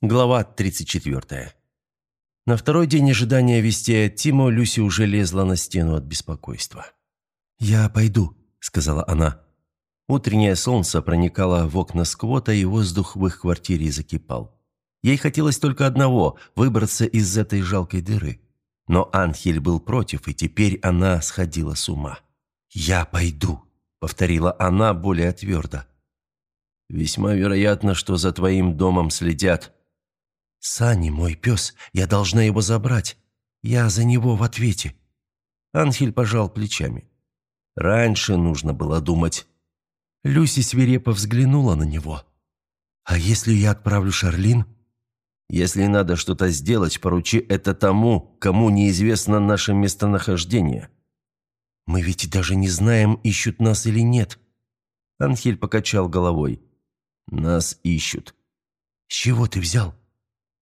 Глава 34. На второй день ожидания вести от Тимо Люси уже лезла на стену от беспокойства. «Я пойду», — сказала она. Утреннее солнце проникало в окна сквота, и воздух в их квартире закипал. Ей хотелось только одного – выбраться из этой жалкой дыры. Но Анхель был против, и теперь она сходила с ума. «Я пойду», — повторила она более твердо. «Весьма вероятно, что за твоим домом следят», «Сани мой пес, я должна его забрать. Я за него в ответе». Анхель пожал плечами. «Раньше нужно было думать». Люси свирепо взглянула на него. «А если я отправлю Шарлин?» «Если надо что-то сделать, поручи это тому, кому неизвестно наше местонахождение». «Мы ведь даже не знаем, ищут нас или нет». Анхель покачал головой. «Нас ищут». «С чего ты взял?»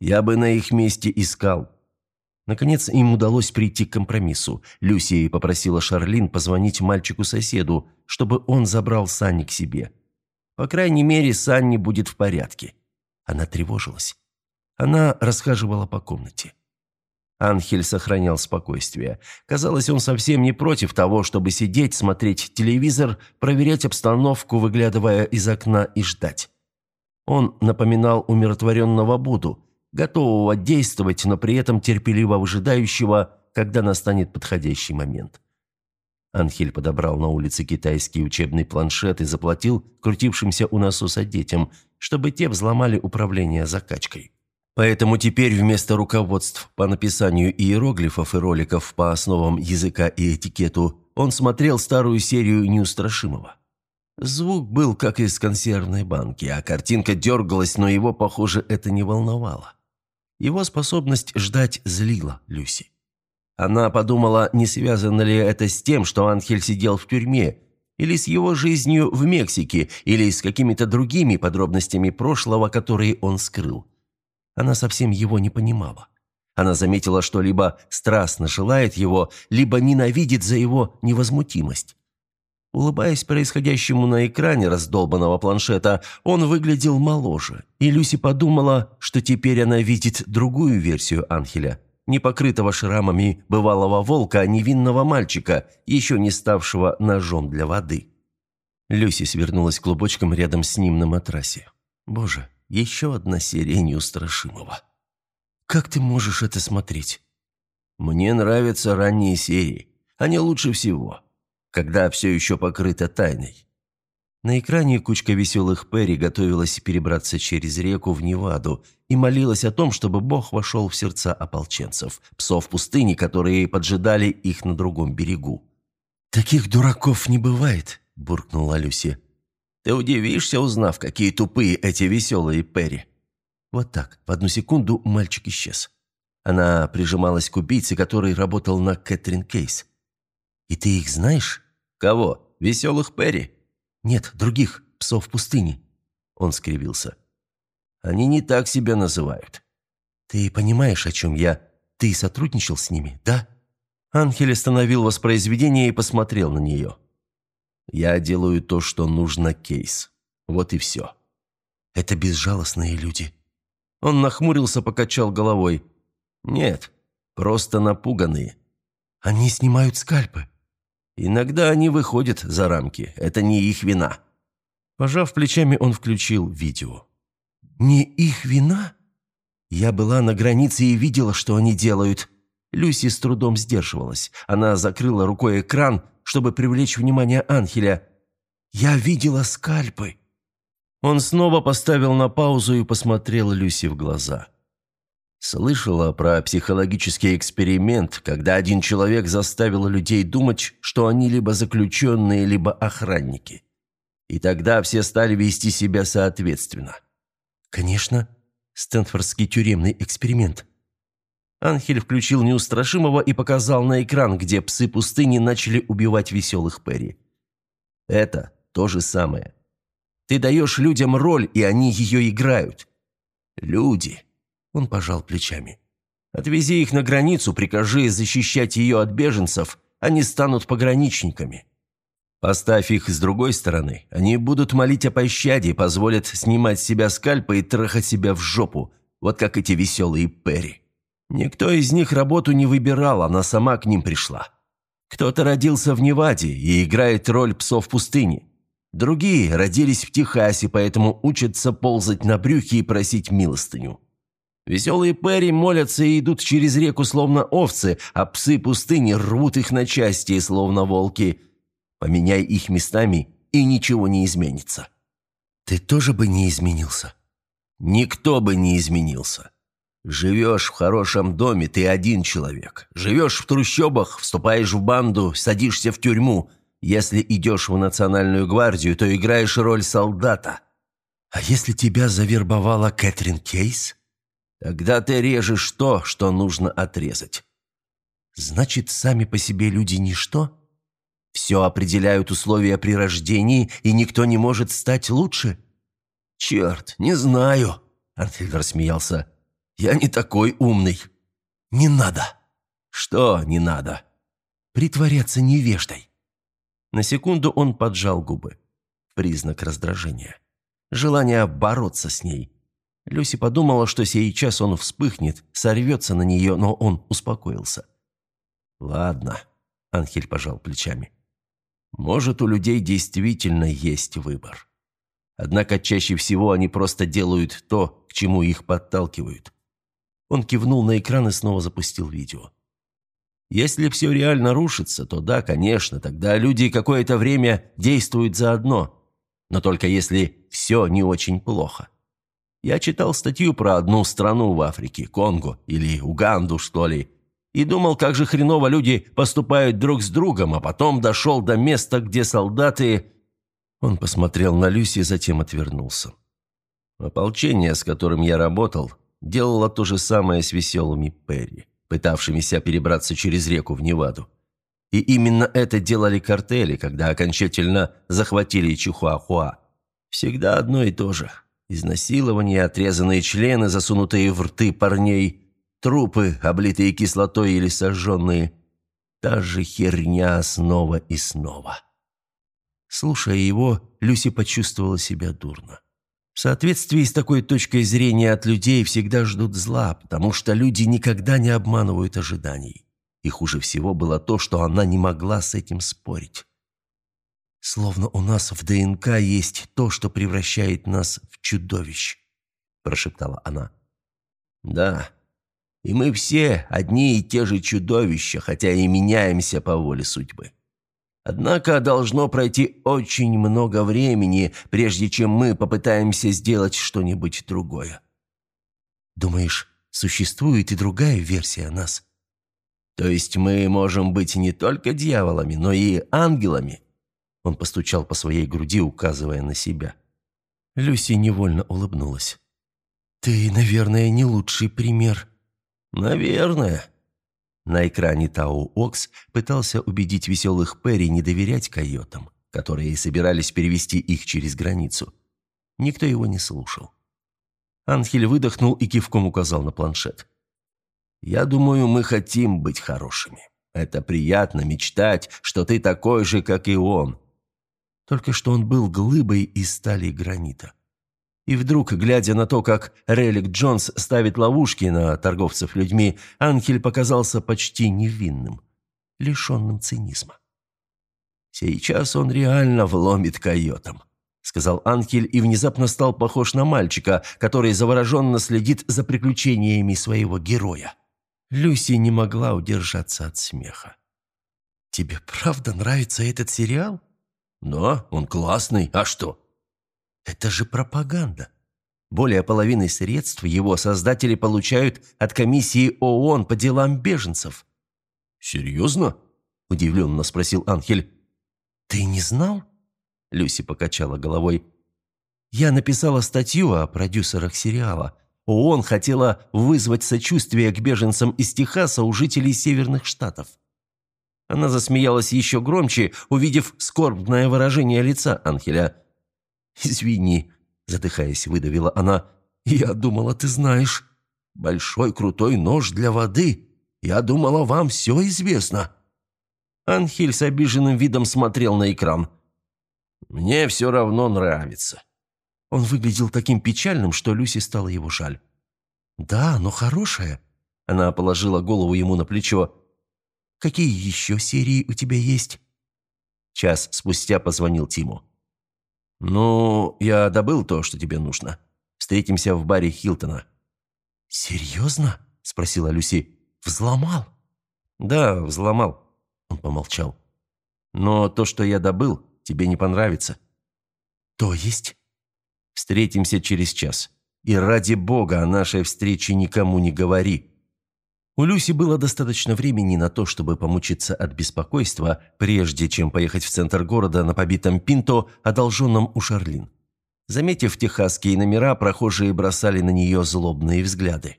Я бы на их месте искал». Наконец им удалось прийти к компромиссу. Люси попросила Шарлин позвонить мальчику-соседу, чтобы он забрал Санни к себе. По крайней мере, Санни будет в порядке. Она тревожилась. Она расхаживала по комнате. Анхель сохранял спокойствие. Казалось, он совсем не против того, чтобы сидеть, смотреть телевизор, проверять обстановку, выглядывая из окна и ждать. Он напоминал умиротворенного Будду, готового действовать, но при этом терпеливо выжидающего, когда настанет подходящий момент. Анхель подобрал на улице китайский учебный планшет и заплатил крутившимся у насоса детям, чтобы те взломали управление закачкой. Поэтому теперь вместо руководств по написанию иероглифов и роликов по основам языка и этикету он смотрел старую серию неустрашимого. Звук был как из консервной банки, а картинка дергалась, но его, похоже, это не волновало. Его способность ждать злила Люси. Она подумала, не связано ли это с тем, что Анхель сидел в тюрьме, или с его жизнью в Мексике, или с какими-то другими подробностями прошлого, которые он скрыл. Она совсем его не понимала. Она заметила, что либо страстно желает его, либо ненавидит за его невозмутимость. Улыбаясь происходящему на экране раздолбанного планшета, он выглядел моложе, и Люси подумала, что теперь она видит другую версию Анхеля, не покрытого шрамами бывалого волка, а невинного мальчика, еще не ставшего ножом для воды. Люси свернулась клубочком рядом с ним на матрасе. «Боже, еще одна серия неустрашимого. Как ты можешь это смотреть?» «Мне нравятся ранние серии. Они лучше всего когда все еще покрыто тайной. На экране кучка веселых Перри готовилась перебраться через реку в Неваду и молилась о том, чтобы Бог вошел в сердца ополченцев, псов пустыни, которые поджидали их на другом берегу. «Таких дураков не бывает», – буркнула Люси. «Ты удивишься, узнав, какие тупые эти веселые Перри». Вот так, в одну секунду мальчик исчез. Она прижималась к убийце, который работал на Кэтрин Кейс. «И ты их знаешь?» «Кого? Веселых Перри?» «Нет, других, псов пустыни». Он скривился. «Они не так себя называют». «Ты понимаешь, о чем я? Ты сотрудничал с ними, да?» Анхель остановил воспроизведение и посмотрел на нее. «Я делаю то, что нужно, Кейс. Вот и все». «Это безжалостные люди». Он нахмурился, покачал головой. «Нет, просто напуганные». «Они снимают скальпы». Иногда они выходят за рамки. Это не их вина». Пожав плечами, он включил видео. «Не их вина?» Я была на границе и видела, что они делают. Люси с трудом сдерживалась. Она закрыла рукой экран, чтобы привлечь внимание Анхеля. «Я видела скальпы». Он снова поставил на паузу и посмотрел Люси в глаза. Слышала про психологический эксперимент, когда один человек заставил людей думать, что они либо заключенные, либо охранники. И тогда все стали вести себя соответственно. Конечно, Стэнфордский тюремный эксперимент. Анхель включил неустрашимого и показал на экран, где псы пустыни начали убивать веселых Перри. Это то же самое. Ты даешь людям роль, и они ее играют. Люди он пожал плечами. «Отвези их на границу, прикажи защищать ее от беженцев, они станут пограничниками. Поставь их с другой стороны, они будут молить о пощаде, позволят снимать с себя скальпы и трахать себя в жопу. вот как эти веселые Перри. Никто из них работу не выбирал, она сама к ним пришла. Кто-то родился в Неваде и играет роль псов пустыни. Другие родились в Техасе, поэтому учатся ползать на брюхе и просить милостыню. Веселые Перри молятся и идут через реку, словно овцы, а псы пустыни рвут их на части, словно волки. Поменяй их местами, и ничего не изменится. Ты тоже бы не изменился? Никто бы не изменился. Живешь в хорошем доме, ты один человек. Живешь в трущобах, вступаешь в банду, садишься в тюрьму. Если идешь в национальную гвардию, то играешь роль солдата. А если тебя завербовала Кэтрин Кейс? Тогда ты режешь то, что нужно отрезать. Значит, сами по себе люди ничто? Все определяют условия при рождении, и никто не может стать лучше? Черт, не знаю, Арнхельд рассмеялся. Я не такой умный. Не надо. Что не надо? Притворяться невеждой. На секунду он поджал губы. Признак раздражения. Желание бороться с ней. Люси подумала, что сейчас он вспыхнет, сорвется на нее, но он успокоился. «Ладно», — Анхель пожал плечами. «Может, у людей действительно есть выбор. Однако чаще всего они просто делают то, к чему их подталкивают». Он кивнул на экран и снова запустил видео. Если все реально рушится, то да, конечно, тогда люди какое-то время действуют заодно. Но только если все не очень плохо. Я читал статью про одну страну в Африке, Конго или Уганду, что ли, и думал, как же хреново люди поступают друг с другом, а потом дошел до места, где солдаты... Он посмотрел на Люси, затем отвернулся. Ополчение, с которым я работал, делало то же самое с веселыми Перри, пытавшимися перебраться через реку в Неваду. И именно это делали картели, когда окончательно захватили Чихуахуа. Всегда одно и то же – Изнасилования, отрезанные члены, засунутые в рты парней, трупы, облитые кислотой или сожженные. Та же херня снова и снова. Слушая его, Люси почувствовала себя дурно. В соответствии с такой точкой зрения от людей всегда ждут зла, потому что люди никогда не обманывают ожиданий. И хуже всего было то, что она не могла с этим спорить. «Словно у нас в ДНК есть то, что превращает нас в чудовищ», – прошептала она. «Да, и мы все одни и те же чудовища, хотя и меняемся по воле судьбы. Однако должно пройти очень много времени, прежде чем мы попытаемся сделать что-нибудь другое». «Думаешь, существует и другая версия нас?» «То есть мы можем быть не только дьяволами, но и ангелами?» Он постучал по своей груди, указывая на себя. Люси невольно улыбнулась. «Ты, наверное, не лучший пример». «Наверное». На экране Тау Окс пытался убедить веселых Перри не доверять койотам, которые собирались перевести их через границу. Никто его не слушал. Анхель выдохнул и кивком указал на планшет. «Я думаю, мы хотим быть хорошими. Это приятно мечтать, что ты такой же, как и он, только что он был глыбой из стали и гранита. И вдруг, глядя на то, как Релик Джонс ставит ловушки на торговцев людьми, Анхель показался почти невинным, лишенным цинизма. «Сейчас он реально вломит койотам», — сказал Анхель и внезапно стал похож на мальчика, который завороженно следит за приключениями своего героя. Люси не могла удержаться от смеха. «Тебе правда нравится этот сериал?» «Да, он классный. А что?» «Это же пропаганда. Более половины средств его создатели получают от комиссии ООН по делам беженцев». «Серьезно?» – удивленно спросил Анхель. «Ты не знал?» – Люси покачала головой. «Я написала статью о продюсерах сериала. ООН хотела вызвать сочувствие к беженцам из Техаса у жителей Северных Штатов. Она засмеялась еще громче, увидев скорбное выражение лица Анхеля. «Извини», – задыхаясь, выдавила она. «Я думала, ты знаешь. Большой крутой нож для воды. Я думала, вам все известно». Анхель с обиженным видом смотрел на экран. «Мне все равно нравится». Он выглядел таким печальным, что Люси стало его жаль. «Да, но хорошая». Она положила голову ему на плечо. «Какие еще серии у тебя есть?» Час спустя позвонил Тиму. «Ну, я добыл то, что тебе нужно. Встретимся в баре Хилтона». «Серьезно?» – спросила Люси. «Взломал?» «Да, взломал». Он помолчал. «Но то, что я добыл, тебе не понравится». «То есть?» «Встретимся через час. И ради бога о нашей встрече никому не говори». У Люси было достаточно времени на то, чтобы помучиться от беспокойства, прежде чем поехать в центр города на побитом Пинто, одолженном у Шарлин. Заметив техасские номера, прохожие бросали на нее злобные взгляды.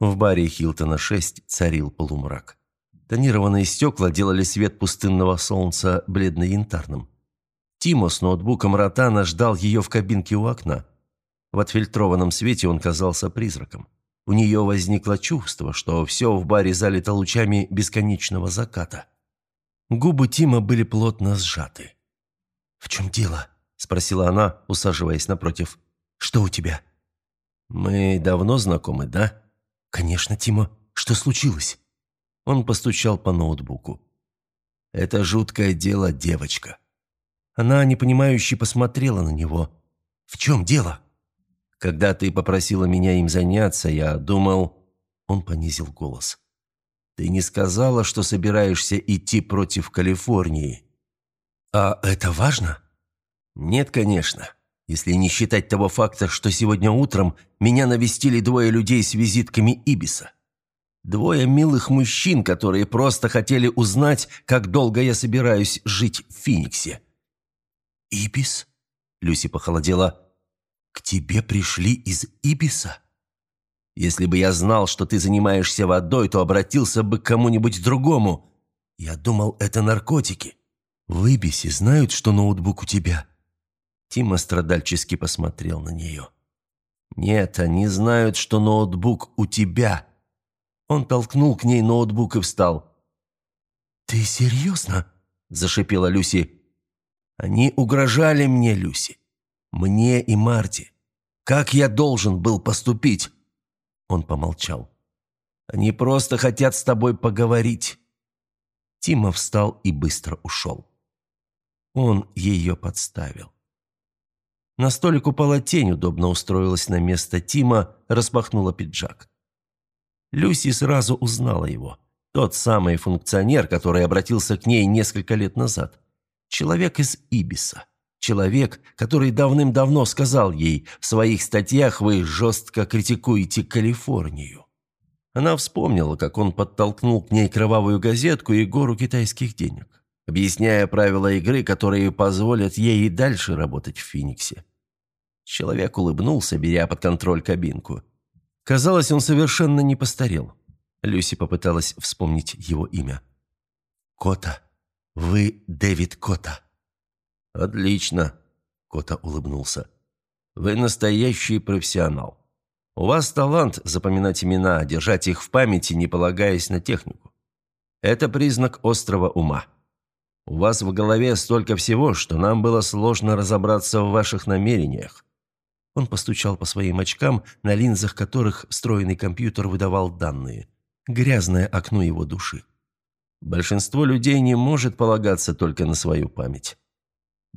В баре Хилтона 6 царил полумрак. Тонированные стекла делали свет пустынного солнца бледно-янтарным. Тимо с ноутбуком Ротана ждал ее в кабинке у окна. В отфильтрованном свете он казался призраком. У нее возникло чувство, что все в баре залито лучами бесконечного заката. Губы Тима были плотно сжаты. «В чем дело?» – спросила она, усаживаясь напротив. «Что у тебя?» «Мы давно знакомы, да?» «Конечно, Тима. Что случилось?» Он постучал по ноутбуку. «Это жуткое дело, девочка». Она непонимающе посмотрела на него. «В чем дело?» «Когда ты попросила меня им заняться, я думал...» Он понизил голос. «Ты не сказала, что собираешься идти против Калифорнии». «А это важно?» «Нет, конечно. Если не считать того факта, что сегодня утром меня навестили двое людей с визитками Ибиса. Двое милых мужчин, которые просто хотели узнать, как долго я собираюсь жить в Фениксе. «Ибис?» – Люси похолодела. «К тебе пришли из Ибиса?» «Если бы я знал, что ты занимаешься водой, то обратился бы к кому-нибудь другому. Я думал, это наркотики». «В Ибисе знают, что ноутбук у тебя?» Тима страдальчески посмотрел на нее. «Нет, они знают, что ноутбук у тебя». Он толкнул к ней ноутбук и встал. «Ты серьезно?» – зашипела Люси. «Они угрожали мне, Люси. Мне и Марти. Как я должен был поступить?» Он помолчал. «Они просто хотят с тобой поговорить». Тима встал и быстро ушел. Он ее подставил. На столик упала тень, удобно устроилась на место Тима, распахнула пиджак. Люси сразу узнала его. Тот самый функционер, который обратился к ней несколько лет назад. Человек из Ибиса. Человек, который давным-давно сказал ей, в своих статьях вы жестко критикуете Калифорнию. Она вспомнила, как он подтолкнул к ней кровавую газетку и гору китайских денег, объясняя правила игры, которые позволят ей и дальше работать в Фениксе. Человек улыбнулся, беря под контроль кабинку. Казалось, он совершенно не постарел. Люси попыталась вспомнить его имя. «Кота. Вы Дэвид Кота». «Отлично», — Кота улыбнулся. «Вы настоящий профессионал. У вас талант запоминать имена, держать их в памяти, не полагаясь на технику. Это признак острого ума. У вас в голове столько всего, что нам было сложно разобраться в ваших намерениях. Он постучал по своим очкам, на линзах которых встроенный компьютер выдавал данные. Грязное окно его души. Большинство людей не может полагаться только на свою память.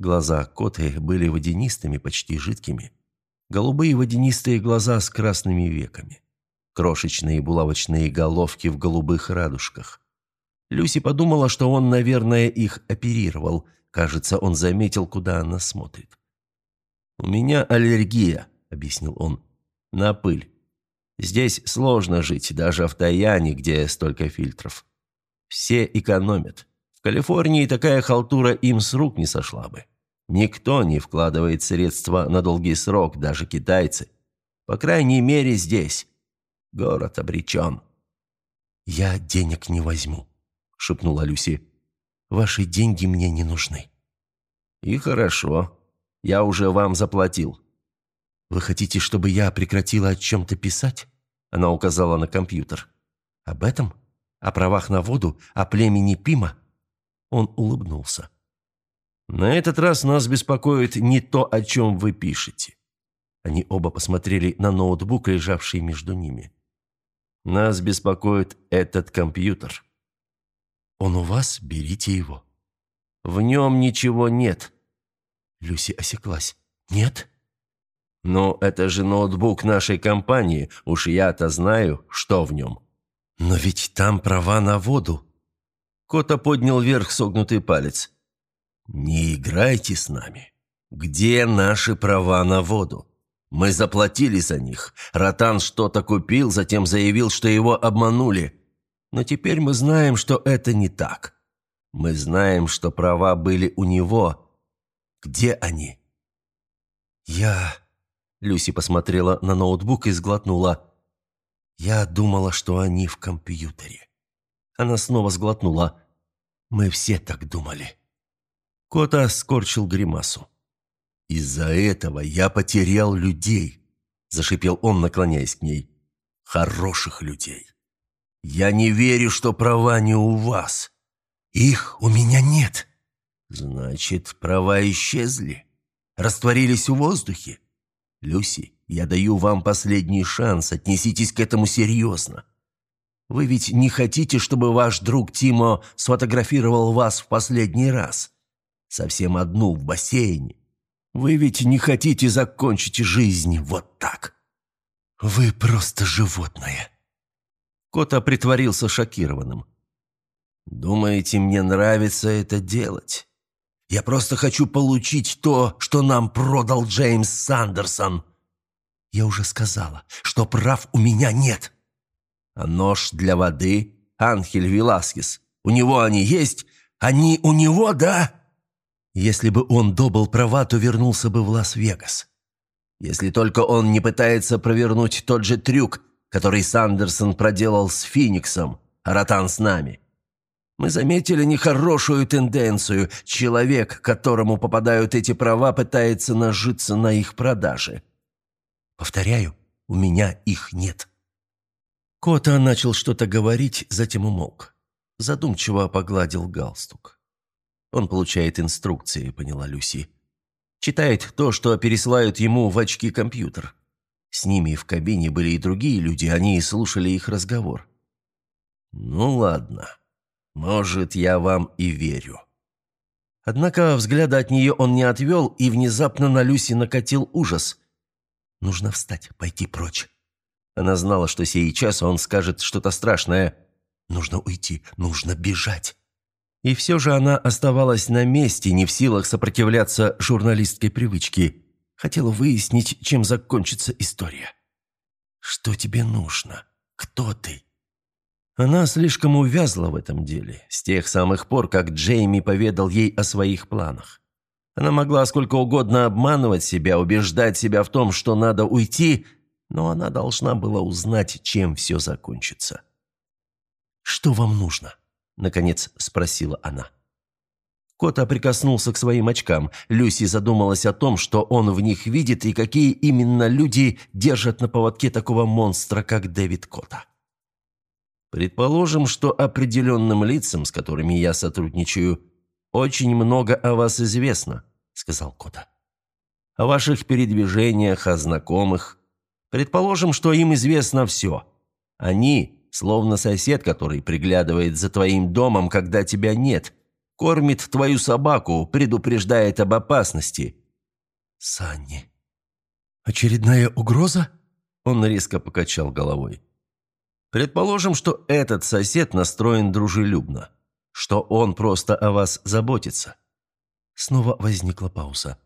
Глаза Коты были водянистыми, почти жидкими. Голубые водянистые глаза с красными веками. Крошечные булавочные головки в голубых радужках. Люси подумала, что он, наверное, их оперировал. Кажется, он заметил, куда она смотрит. «У меня аллергия», — объяснил он, — «на пыль. Здесь сложно жить, даже в Таяне, где столько фильтров. Все экономят. В Калифорнии такая халтура им с рук не сошла бы. Никто не вкладывает средства на долгий срок, даже китайцы. По крайней мере, здесь. Город обречен». «Я денег не возьму», — шепнула Люси. «Ваши деньги мне не нужны». «И хорошо», я уже вам заплатил». «Вы хотите, чтобы я прекратила о чем-то писать?» Она указала на компьютер. «Об этом? О правах на воду? О племени Пима?» Он улыбнулся. «На этот раз нас беспокоит не то, о чем вы пишете. Они оба посмотрели на ноутбук, лежавший между ними. «Нас беспокоит этот компьютер». «Он у вас? Берите его». «В нем ничего нет». Люси осеклась. «Нет?» «Ну, это же ноутбук нашей компании. Уж я-то знаю, что в нем». «Но ведь там права на воду». Кота поднял вверх согнутый палец. «Не играйте с нами. Где наши права на воду? Мы заплатили за них. Ротан что-то купил, затем заявил, что его обманули. Но теперь мы знаем, что это не так. Мы знаем, что права были у него. Где они?» «Я...» Люси посмотрела на ноутбук и сглотнула. «Я думала, что они в компьютере». Она снова сглотнула. «Мы все так думали». Кота скорчил гримасу. «Из-за этого я потерял людей», – зашипел он, наклоняясь к ней. «Хороших людей. Я не верю, что права не у вас. Их у меня нет. Значит, права исчезли, растворились в воздухе. «Люси, я даю вам последний шанс, отнеситесь к этому серьезно. Вы ведь не хотите, чтобы ваш друг Тимо сфотографировал вас в последний раз? Совсем одну в бассейне. Вы ведь не хотите закончить жизнь вот так? Вы просто животное». Кота притворился шокированным. «Думаете, мне нравится это делать?» Я просто хочу получить то, что нам продал Джеймс Сандерсон. Я уже сказала, что прав у меня нет. А нож для воды Анхель Веласкес. У него они есть? Они у него, да? Если бы он добыл права, то вернулся бы в Лас-Вегас. Если только он не пытается провернуть тот же трюк, который Сандерсон проделал с Фениксом, а Ротан с нами. Мы заметили нехорошую тенденцию. Человек, которому попадают эти права, пытается нажиться на их продаже. Повторяю, у меня их нет. Кота начал что-то говорить, затем умолк. Задумчиво погладил галстук. Он получает инструкции, поняла Люси. Читает то, что пересылают ему в очки компьютер. С ними в кабине были и другие люди, они слушали их разговор. «Ну ладно», может, я вам и верю». Однако взгляда от нее он не отвел, и внезапно на Люси накатил ужас. «Нужно встать, пойти прочь». Она знала, что сейчас он скажет что-то страшное. «Нужно уйти, нужно бежать». И все же она оставалась на месте, не в силах сопротивляться журналистской привычке. Хотела выяснить, чем закончится история. «Что тебе нужно? Кто ты?» Она слишком увязла в этом деле, с тех самых пор, как Джейми поведал ей о своих планах. Она могла сколько угодно обманывать себя, убеждать себя в том, что надо уйти, но она должна была узнать, чем все закончится. «Что вам нужно?» – наконец спросила она. Кота прикоснулся к своим очкам. Люси задумалась о том, что он в них видит и какие именно люди держат на поводке такого монстра, как Дэвид Кота. Предположим, что определенным лицам, с которыми я сотрудничаю, очень много о вас известно», — сказал Кота. «О ваших передвижениях, о знакомых. Предположим, что им известно все. Они, словно сосед, который приглядывает за твоим домом, когда тебя нет, кормит твою собаку, предупреждает об опасности». «Санни, очередная угроза?» Он резко покачал головой. Предположим, что этот сосед настроен дружелюбно, что он просто о вас заботится. Снова возникла пауза.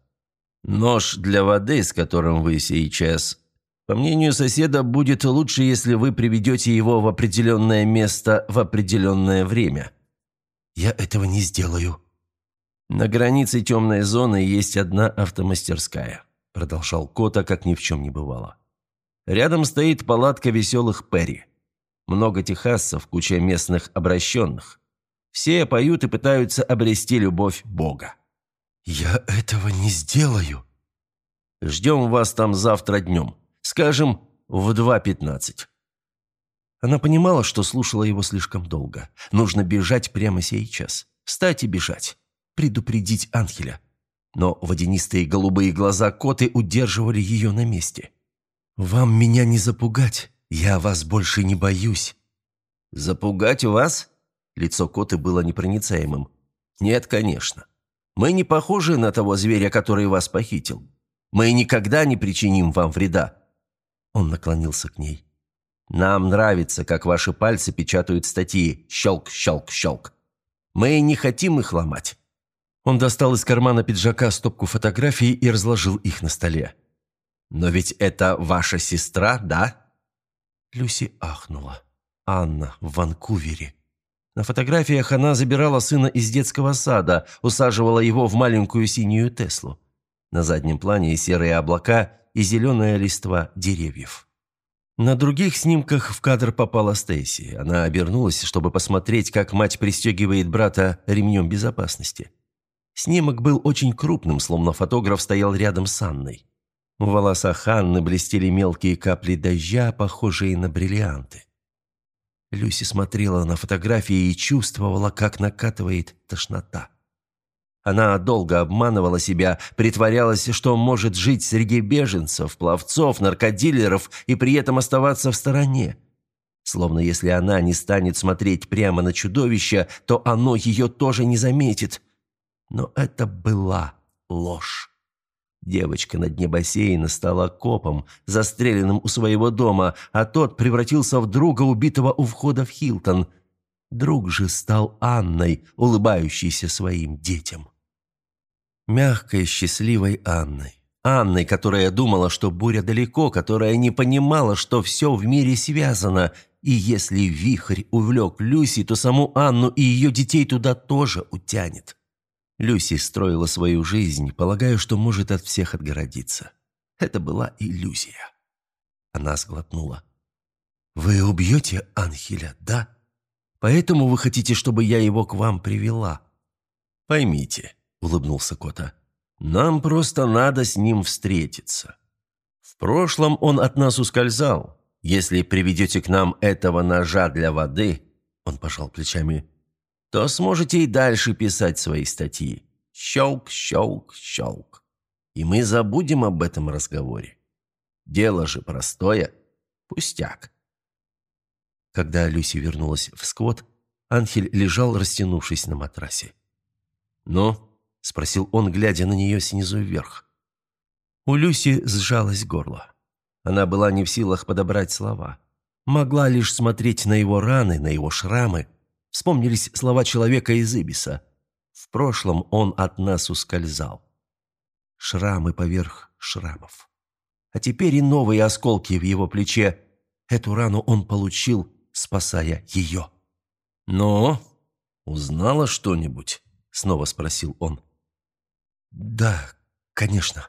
Нож для воды, с которым вы сейчас... По мнению соседа, будет лучше, если вы приведете его в определенное место в определенное время. Я этого не сделаю. На границе темной зоны есть одна автомастерская, продолжал Кота, как ни в чем не бывало. Рядом стоит палатка веселых Перри. Много техасцев, куча местных обращенных. Все поют и пытаются обрести любовь Бога. «Я этого не сделаю». «Ждем вас там завтра днем. Скажем, в 2.15». Она понимала, что слушала его слишком долго. Нужно бежать прямо сейчас. Встать и бежать. Предупредить Анхеля. Но водянистые голубые глаза Коты удерживали ее на месте. «Вам меня не запугать, я вас больше не боюсь». «Запугать вас?» Лицо Коты было непроницаемым. «Нет, конечно. Мы не похожи на того зверя, который вас похитил. Мы никогда не причиним вам вреда». Он наклонился к ней. «Нам нравится, как ваши пальцы печатают статьи. Щелк, щелк, щелк. Мы не хотим их ломать». Он достал из кармана пиджака стопку фотографий и разложил их на столе. «Но ведь это ваша сестра, да?» Люси ахнула. Анна в Ванкувере. На фотографиях она забирала сына из детского сада, усаживала его в маленькую синюю Теслу. На заднем плане серые облака и зеленая листва деревьев. На других снимках в кадр попала Стейси. Она обернулась, чтобы посмотреть, как мать пристегивает брата ремнем безопасности. Снимок был очень крупным, словно фотограф стоял рядом с Анной. В волосах Анны блестели мелкие капли дождя, похожие на бриллианты. Люси смотрела на фотографии и чувствовала, как накатывает тошнота. Она долго обманывала себя, притворялась, что может жить среди беженцев, пловцов, наркодилеров и при этом оставаться в стороне. Словно если она не станет смотреть прямо на чудовище, то оно ее тоже не заметит. Но это была ложь. Девочка на дне бассейна стала копом, застреленным у своего дома, а тот превратился в друга, убитого у входа в Хилтон. Друг же стал Анной, улыбающейся своим детям. Мягкой, счастливой Анной. Анной, которая думала, что буря далеко, которая не понимала, что все в мире связано, и если вихрь увлек Люси, то саму Анну и ее детей туда тоже утянет. Люси строила свою жизнь, полагая, что может от всех отгородиться. Это была иллюзия. Она сглотнула. «Вы убьете Анхеля, да? Поэтому вы хотите, чтобы я его к вам привела?» «Поймите», — улыбнулся Кота, — «нам просто надо с ним встретиться. В прошлом он от нас ускользал. Если приведете к нам этого ножа для воды...» Он пожал плечами то сможете и дальше писать свои статьи. Щелк, щелк, щелк. И мы забудем об этом разговоре. Дело же простое. Пустяк. Когда Люси вернулась в сквот, Анхель лежал, растянувшись на матрасе. «Ну?» – спросил он, глядя на нее снизу вверх. У Люси сжалось горло. Она была не в силах подобрать слова. Могла лишь смотреть на его раны, на его шрамы, Вспомнились слова человека из Ибиса. В прошлом он от нас ускользал. Шрамы поверх шрамов. А теперь и новые осколки в его плече. Эту рану он получил, спасая ее. «Но узнала что-нибудь?» — снова спросил он. «Да, конечно».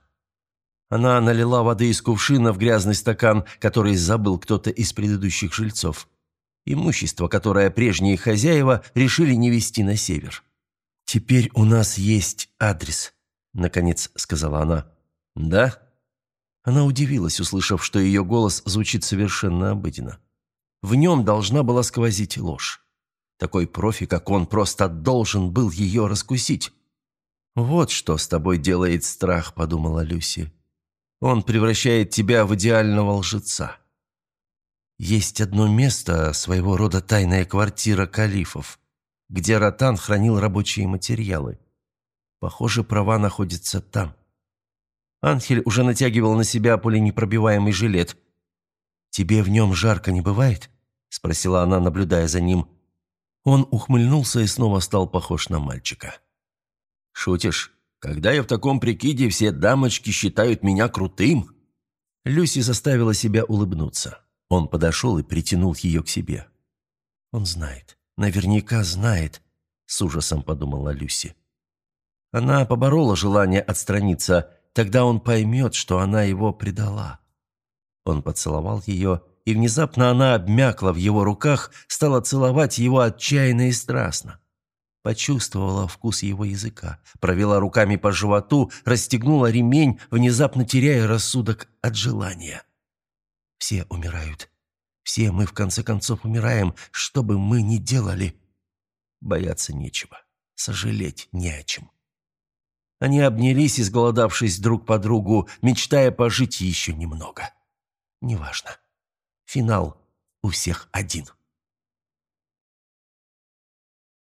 Она налила воды из кувшина в грязный стакан, который забыл кто-то из предыдущих жильцов имущество, которое прежние хозяева решили не вести на север. «Теперь у нас есть адрес», — наконец сказала она. «Да?» Она удивилась, услышав, что ее голос звучит совершенно обыденно. В нем должна была сквозить ложь. Такой профи, как он, просто должен был ее раскусить. «Вот что с тобой делает страх», — подумала Люси. «Он превращает тебя в идеального лжеца». Есть одно место, своего рода тайная квартира калифов, где Ротан хранил рабочие материалы. Похоже, права находятся там. Анхель уже натягивал на себя пуленепробиваемый жилет. «Тебе в нем жарко не бывает?» – спросила она, наблюдая за ним. Он ухмыльнулся и снова стал похож на мальчика. «Шутишь? Когда я в таком прикиде, все дамочки считают меня крутым?» Люси заставила себя улыбнуться. Он подошел и притянул ее к себе. «Он знает, наверняка знает», — с ужасом подумала Люси. Она поборола желание отстраниться, тогда он поймет, что она его предала. Он поцеловал ее, и внезапно она обмякла в его руках, стала целовать его отчаянно и страстно. Почувствовала вкус его языка, провела руками по животу, расстегнула ремень, внезапно теряя рассудок от желания. Все умирают. Все мы, в конце концов, умираем, что бы мы ни делали. Бояться нечего. Сожалеть не о чем. Они обнялись, изголодавшись друг по другу, мечтая пожить еще немного. Неважно. Финал у всех один.